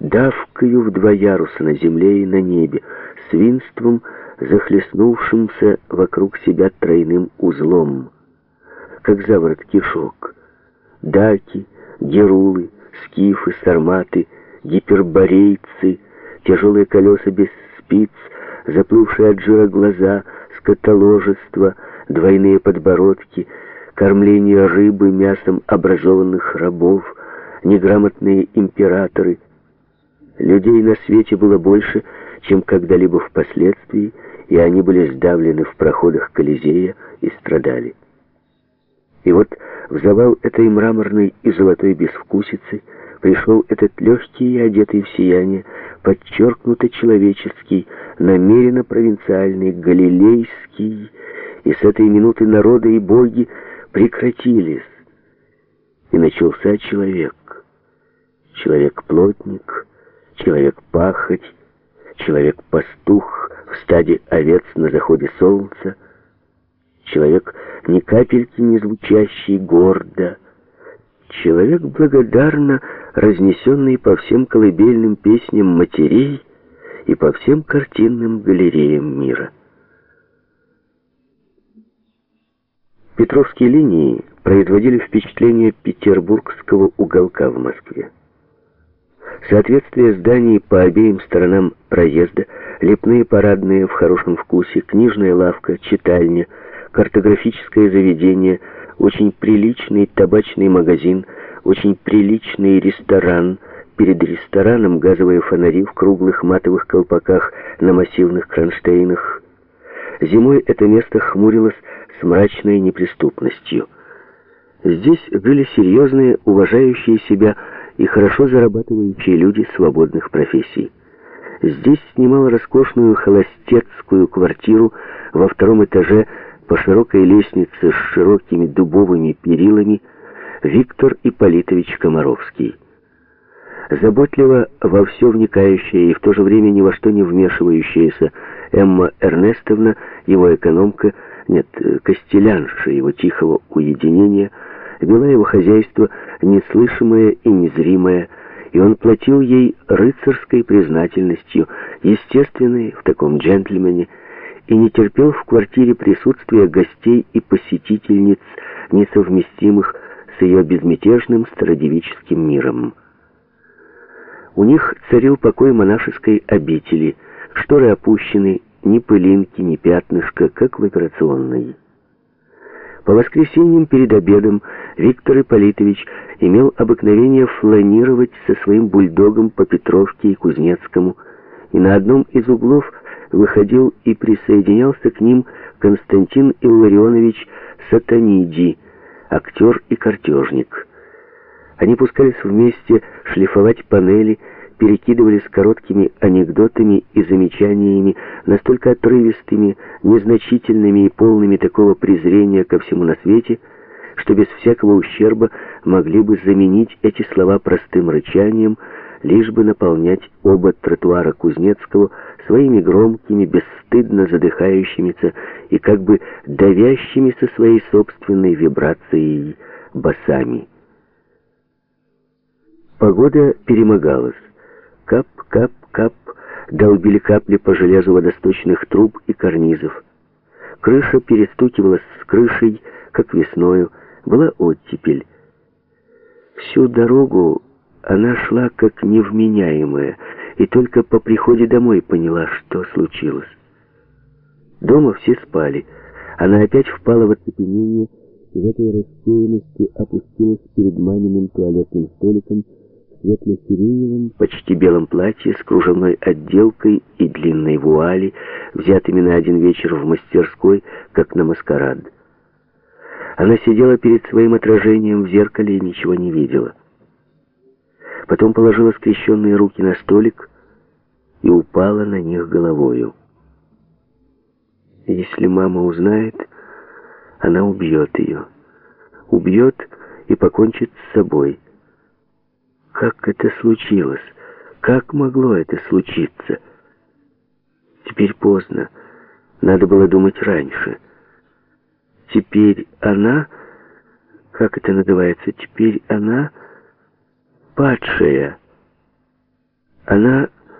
давкою в два яруса на земле и на небе, свинством, захлестнувшимся вокруг себя тройным узлом, как заворот кишок. Даки, герулы, скифы, сарматы, гиперборейцы, тяжелые колеса без спиц, заплывшие от жира глаза, скотоложество, двойные подбородки, кормление рыбы мясом образованных рабов, неграмотные императоры. Людей на свете было больше, чем когда-либо впоследствии, и они были сдавлены в проходах Колизея и страдали. И вот в завал этой мраморной и золотой безвкусицы пришел этот легкий и одетый в сияние, подчеркнуто человеческий, намеренно провинциальный, галилейский, и с этой минуты народы и боги прекратились, и начался человек. Человек-плотник, человек-пахоть, человек-пастух в стаде овец на заходе солнца, человек ни капельки не звучащий гордо, человек благодарно разнесенный по всем колыбельным песням матерей и по всем картинным галереям мира. Петровские линии производили впечатление петербургского уголка в Москве. Соответствие зданий по обеим сторонам проезда, лепные парадные в хорошем вкусе, книжная лавка, читальня, картографическое заведение, очень приличный табачный магазин, очень приличный ресторан, перед рестораном газовые фонари в круглых матовых колпаках на массивных кронштейнах. Зимой это место хмурилось с мрачной неприступностью. Здесь жили серьезные, уважающие себя и хорошо зарабатывающие люди свободных профессий. Здесь снимал роскошную холостецкую квартиру во втором этаже по широкой лестнице с широкими дубовыми перилами Виктор Ипполитович Комаровский. Заботливо во все вникающая и в то же время ни во что не вмешивающаяся Эмма Эрнестовна, его экономка, нет, костелянша его тихого уединения, вела его хозяйство неслышимое и незримое, и он платил ей рыцарской признательностью, естественной в таком джентльмене, и не терпел в квартире присутствия гостей и посетительниц, несовместимых с ее безмятежным стародевическим миром. У них царил покой монашеской обители, шторы опущены, ни пылинки, ни пятнышка, как в операционной. По воскресеньям перед обедом Виктор Ипполитович имел обыкновение фланировать со своим бульдогом по Петровке и Кузнецкому, и на одном из углов выходил и присоединялся к ним Константин Илларионович Сатаниди, актер и картежник. Они пускались вместе шлифовать панели, перекидывались короткими анекдотами и замечаниями, настолько отрывистыми, незначительными и полными такого презрения ко всему на свете, что без всякого ущерба могли бы заменить эти слова простым рычанием, лишь бы наполнять оба тротуара Кузнецкого своими громкими, бесстыдно задыхающимися и как бы давящимися своей собственной вибрацией басами. Погода перемогалась. Кап, кап, кап, долбили капли по железу водосточных труб и карнизов. Крыша перестукивалась с крышей, как весною, была оттепель. Всю дорогу она шла как невменяемая, и только по приходе домой поняла, что случилось. Дома все спали. Она опять впала в оцепенение и в этой рассеянности опустилась перед маминым туалетным столиком светло-сиреневом, почти белом платье с кружевной отделкой и длинной вуали, взятыми на один вечер в мастерской, как на маскарад. Она сидела перед своим отражением в зеркале и ничего не видела потом положила скрещенные руки на столик и упала на них головою. Если мама узнает, она убьет ее. Убьет и покончит с собой. Как это случилось? Как могло это случиться? Теперь поздно. Надо было думать раньше. Теперь она... Как это называется? Теперь она падшая. Она